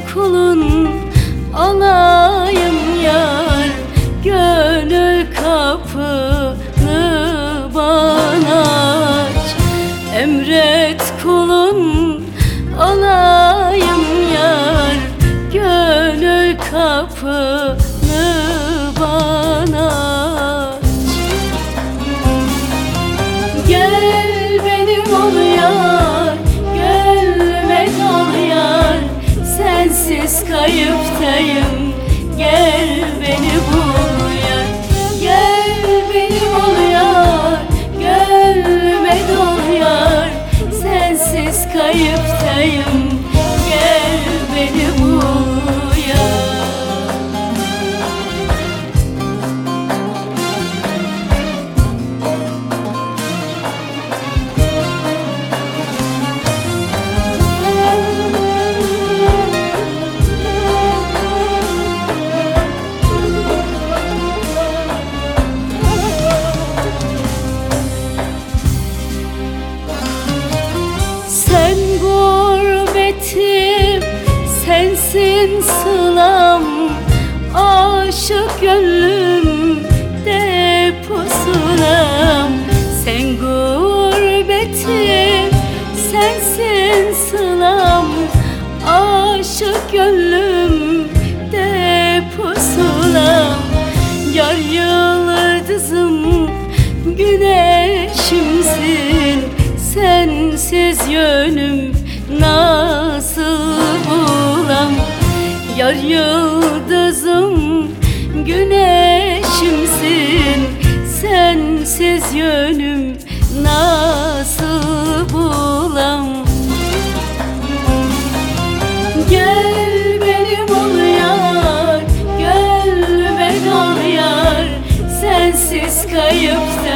kulun olayım yar. Gönül kapını bana aç. Emret kulun olayım yar. Gönül kapını bana aç. Gel benim ol yar. sensiz kayıptayım. Gel beni bul. Sensin sılam Aşık gönlüm deposunam. Sen gurbetim, sensin sılam Aşık gönlüm Yar yıldızım, güneşimsin. Sensiz yönüm nasıl bulam? Gel benim ol yar ben ol yar Sensiz kayıptayım